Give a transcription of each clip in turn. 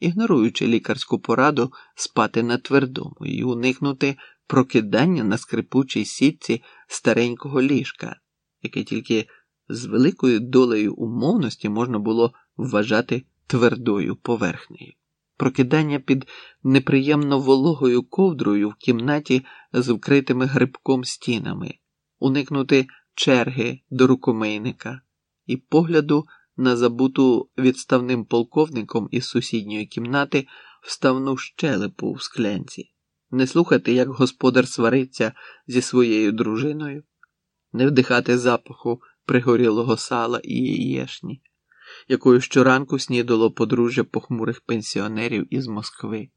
ігноруючи лікарську пораду спати на твердому і уникнути прокидання на скрипучій сітці старенького ліжка, яке тільки з великою долею умовності можна було вважати твердою поверхнею. Прокидання під неприємно вологою ковдрою в кімнаті з вкритими грибком стінами, уникнути черги до рукомийника і погляду на забуту відставним полковником із сусідньої кімнати вставну щелепу в склянці, не слухати, як господар свариться зі своєю дружиною, не вдихати запаху пригорілого сала і яєшні, якою щоранку снідало подружжя похмурих пенсіонерів із Москви,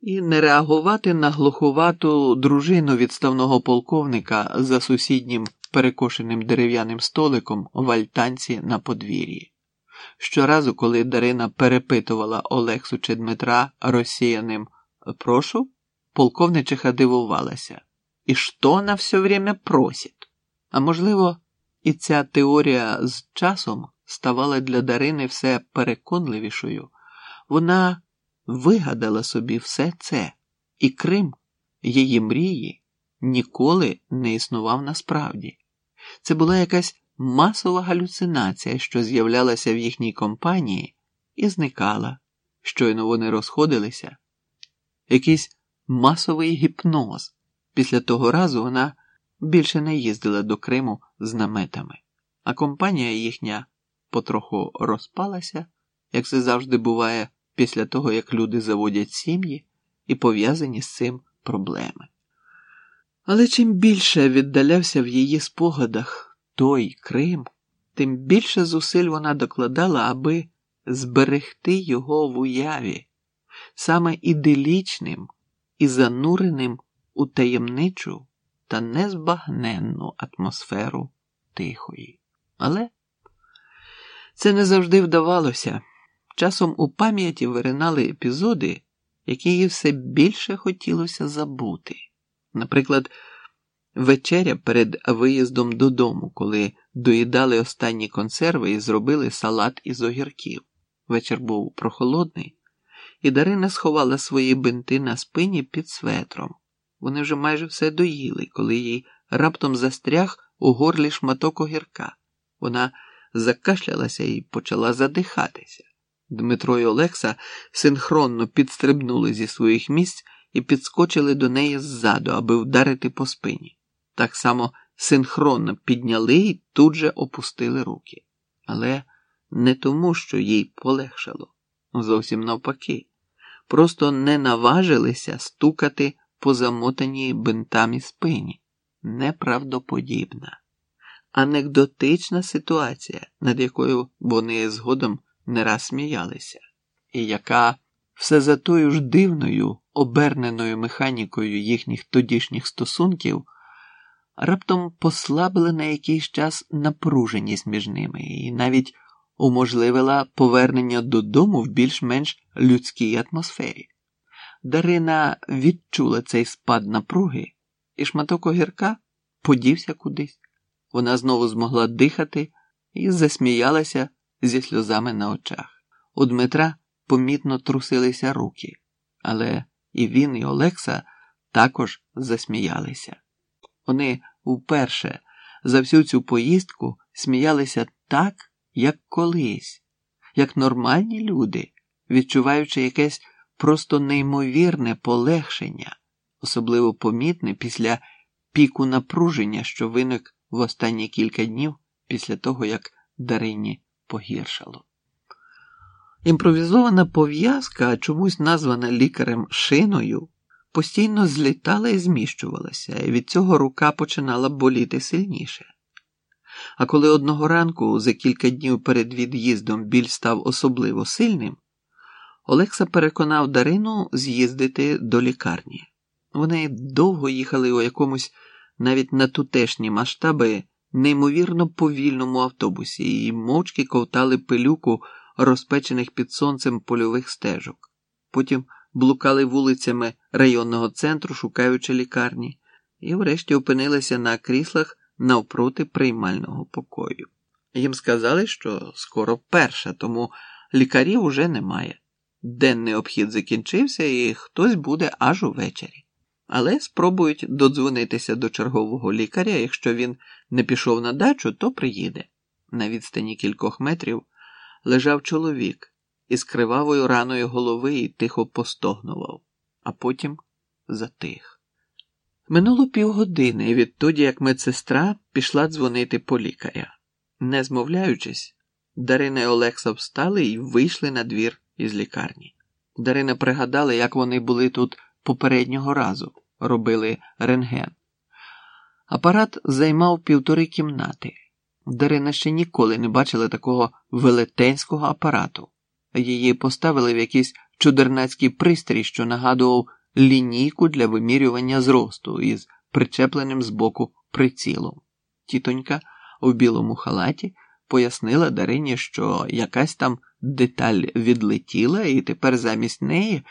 і не реагувати на глухувату дружину відставного полковника за сусіднім перекошеним дерев'яним столиком в альтанці на подвір'ї. Щоразу, коли Дарина перепитувала Олексу чи Дмитра розсіяним прошу, полковничиха дивувалася. І що вона все время просить? А можливо, і ця теорія з часом ставала для Дарини все переконливішою. Вона вигадала собі все це, і Крим, її мрії, ніколи не існував насправді. Це була якась масова галюцинація, що з'являлася в їхній компанії і зникала, щойно вони розходилися. Якийсь масовий гіпноз. Після того разу вона більше не їздила до Криму з наметами, а компанія їхня потроху розпалася, як це завжди буває після того, як люди заводять сім'ї і пов'язані з цим проблеми. Але чим більше віддалявся в її спогадах той Крим, тим більше зусиль вона докладала, аби зберегти його в уяві, саме іделічним і зануреним у таємничу та незбагненну атмосферу тихої. Але це не завжди вдавалося. Часом у пам'яті виринали епізоди, які їй все більше хотілося забути. Наприклад, вечеря перед виїздом додому, коли доїдали останні консерви і зробили салат із огірків. Вечір був прохолодний, і Дарина сховала свої бинти на спині під светром. Вони вже майже все доїли, коли їй раптом застряг у горлі шматок огірка. Вона закашлялася і почала задихатися. Дмитро і Олекса синхронно підстрибнули зі своїх місць і підскочили до неї ззаду, аби вдарити по спині. Так само синхронно підняли і тут же опустили руки. Але не тому, що їй полегшало. Зовсім навпаки. Просто не наважилися стукати по замотаній бинтами спині. Неправдоподібна, анекдотична ситуація, над якою вони згодом не раз сміялися, і яка все за тою ж дивною, оберненою механікою їхніх тодішніх стосунків раптом послабила на якийсь час напруженість між ними і навіть уможливила повернення додому в більш-менш людській атмосфері. Дарина відчула цей спад напруги, і шматок огірка подівся кудись. Вона знову змогла дихати і засміялася зі сльозами на очах. У Дмитра помітно трусилися руки, але і він, і Олекса також засміялися. Вони вперше за всю цю поїздку сміялися так, як колись, як нормальні люди, відчуваючи якесь просто неймовірне полегшення, особливо помітне після піку напруження, що виник в останні кілька днів після того, як Дарині погіршало. Імпровізована пов'язка, чомусь названа лікарем шиною, постійно злітала і зміщувалася, і від цього рука починала боліти сильніше. А коли одного ранку, за кілька днів перед від'їздом, біль став особливо сильним, Олекса переконав Дарину з'їздити до лікарні. Вони довго їхали у якомусь навіть на тутешні масштаби неймовірно повільному автобусі і мовчки ковтали пилюку розпечених під сонцем польових стежок. Потім блукали вулицями районного центру, шукаючи лікарні, і врешті опинилися на кріслах навпроти приймального покою. Їм сказали, що скоро перша, тому лікарів уже немає. денний обхід закінчився і хтось буде аж увечері. Але спробують додзвонитися до чергового лікаря. Якщо він не пішов на дачу, то приїде. На відстані кількох метрів лежав чоловік із кривавою раною голови і тихо постогнував, а потім затих. Минуло півгодини відтоді, як медсестра пішла дзвонити по лікаря. Не змовляючись, Дарина і Олекса встали і вийшли на двір із лікарні. Дарина пригадала, як вони були тут попереднього разу, робили рентген. Апарат займав півтори кімнати. Дарина ще ніколи не бачила такого велетенського апарату. Її поставили в якийсь чудернацький пристрій, що нагадував лінійку для вимірювання зросту із причепленим збоку прицілом. Тітонька у білому халаті пояснила Дарині, що якась там деталь відлетіла, і тепер замість неї